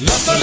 Lasa,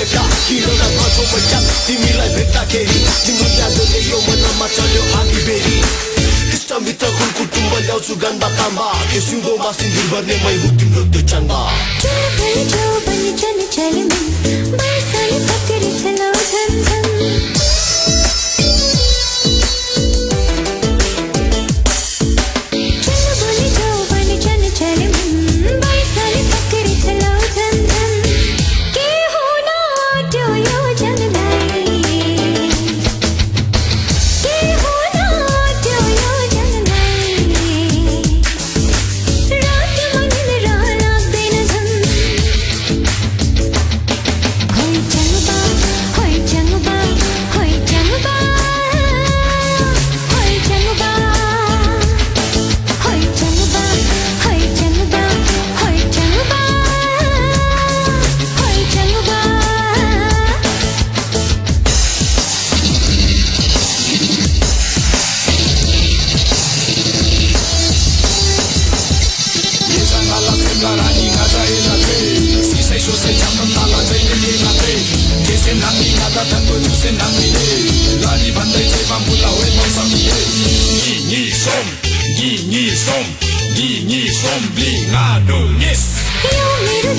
केटा किन नभन्छौ मैचान तिमीलाई भेट्दाखेरि तिम्रो जादुले यो मनमा चल्यो आगी बेरी इष्टमित्र कुल कुटुम्ब ल्याउँछु गन्दा ताम्बा त्यो सिउँदोमा सिन्दुर भर्ने मै हुँ तिम्रो त्यो चन्दा nga ra ni nga ta ila te si sai yes you need to